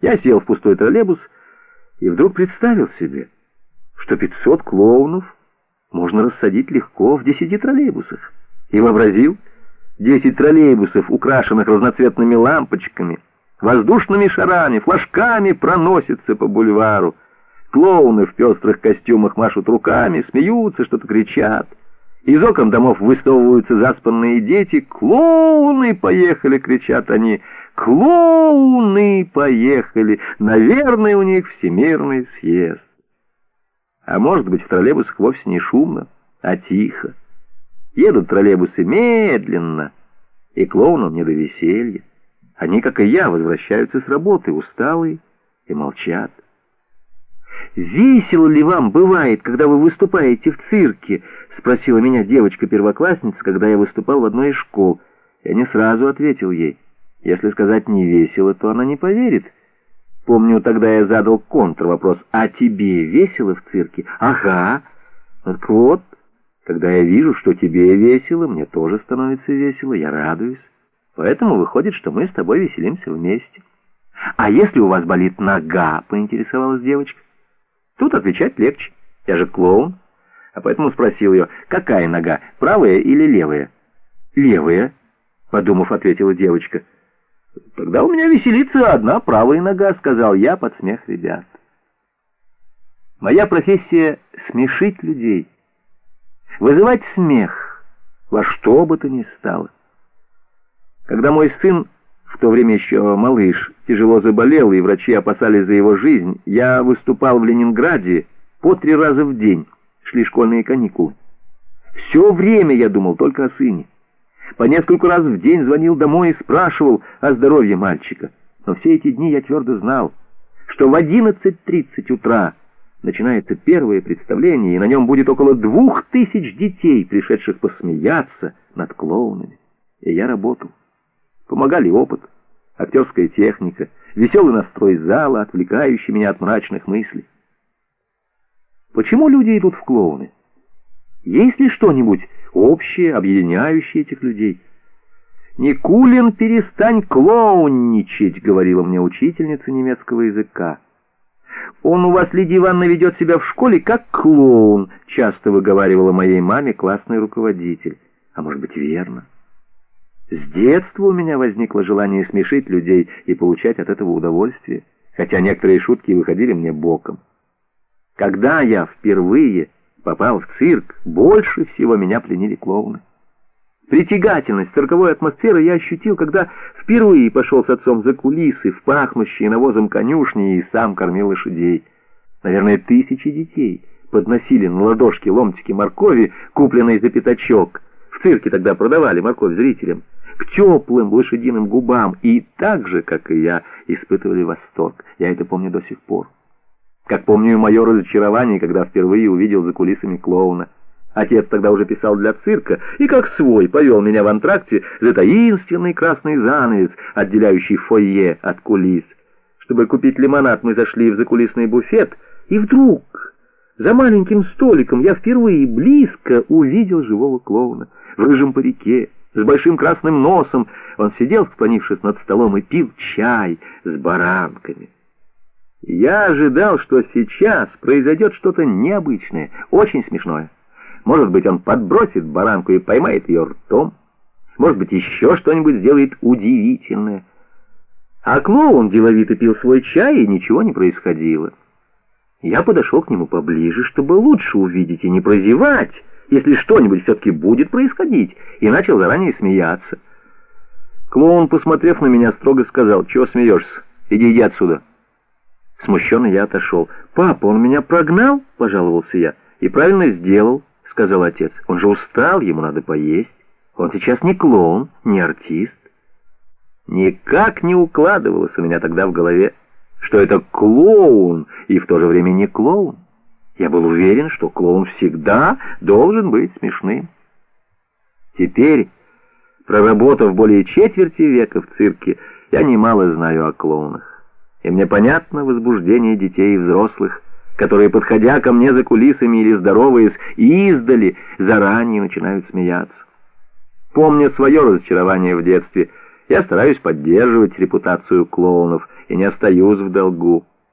Я сел в пустой троллейбус и вдруг представил себе, что 500 клоунов можно рассадить легко в 10 троллейбусах. И вообразил 10 троллейбусов, украшенных разноцветными лампочками, воздушными шарами, флажками проносятся по бульвару. Клоуны в пестрых костюмах машут руками, смеются, что-то кричат. Из окон домов высовываются заспанные дети. «Клоуны поехали!» — кричат они. «Клоуны поехали!» Наверное, у них всемирный съезд. А может быть, в троллейбусах вовсе не шумно, а тихо. Едут троллейбусы медленно, и клоунам не до веселья. Они, как и я, возвращаются с работы, усталые и молчат. «Весело ли вам бывает, когда вы выступаете в цирке?» — спросила меня девочка-первоклассница, когда я выступал в одной из школ. Я не сразу ответил ей. Если сказать «не весело», то она не поверит. Помню, тогда я задал контрвопрос. «А тебе весело в цирке?» «Ага». «Так вот, когда я вижу, что тебе весело, мне тоже становится весело, я радуюсь. Поэтому выходит, что мы с тобой веселимся вместе». «А если у вас болит нога?» — поинтересовалась девочка. Тут отвечать легче. Я же клоун. А поэтому спросил ее, какая нога, правая или левая? Левая, подумав, ответила девочка. Тогда у меня веселится одна правая нога, сказал я под смех ребят. Моя профессия — смешить людей, вызывать смех во что бы то ни стало. Когда мой сын в то время еще малыш, тяжело заболел, и врачи опасались за его жизнь. Я выступал в Ленинграде по три раза в день. Шли школьные каникулы. Все время я думал только о сыне. По несколько раз в день звонил домой и спрашивал о здоровье мальчика. Но все эти дни я твердо знал, что в 11.30 утра начинается первое представление, и на нем будет около двух тысяч детей, пришедших посмеяться над клоунами. И я работал. Помогали опыт, актерская техника, веселый настрой зала, отвлекающий меня от мрачных мыслей. Почему люди идут в клоуны? Есть ли что-нибудь общее, объединяющее этих людей? «Никулин, перестань клоунничать», — говорила мне учительница немецкого языка. «Он у вас, Лидия Ивановна, ведет себя в школе как клоун», — часто выговаривала моей маме классный руководитель. А может быть, верно? С детства у меня возникло желание смешить людей и получать от этого удовольствие, хотя некоторые шутки выходили мне боком. Когда я впервые попал в цирк, больше всего меня пленили клоуны. Притягательность цирковой атмосферы я ощутил, когда впервые пошел с отцом за кулисы в пахнущие навозом конюшни и сам кормил лошадей. Наверное, тысячи детей подносили на ладошки ломтики моркови, купленные за пятачок. В цирке тогда продавали морковь зрителям к теплым лошадиным губам и так же, как и я, испытывали восторг. Я это помню до сих пор. Как помню мое разочарование, когда впервые увидел за кулисами клоуна. Отец тогда уже писал для цирка, и как свой повел меня в антракте за таинственный красный занавес, отделяющий фойе от кулис. Чтобы купить лимонад, мы зашли в закулисный буфет, и вдруг... За маленьким столиком я впервые близко увидел живого клоуна в рыжем парике, с большим красным носом. Он сидел, склонившись над столом, и пил чай с баранками. Я ожидал, что сейчас произойдет что-то необычное, очень смешное. Может быть, он подбросит баранку и поймает ее ртом. Может быть, еще что-нибудь сделает удивительное. А клоун деловито пил свой чай, и ничего не происходило. Я подошел к нему поближе, чтобы лучше увидеть и не прозевать, если что-нибудь все-таки будет происходить, и начал заранее смеяться. Клоун, посмотрев на меня, строго сказал, «Чего смеешься? Иди, иди отсюда». Смущенный я отошел. «Папа, он меня прогнал?» — пожаловался я. «И правильно сделал», — сказал отец. «Он же устал, ему надо поесть. Он сейчас не клоун, не артист». Никак не укладывалось у меня тогда в голове, что это клоун и в то же время не клоун. Я был уверен, что клоун всегда должен быть смешным. Теперь, проработав более четверти века в цирке, я немало знаю о клоунах. И мне понятно возбуждение детей и взрослых, которые, подходя ко мне за кулисами или здороваясь, издали, заранее начинают смеяться. Помня свое разочарование в детстве, Я стараюсь поддерживать репутацию клоунов и не остаюсь в долгу.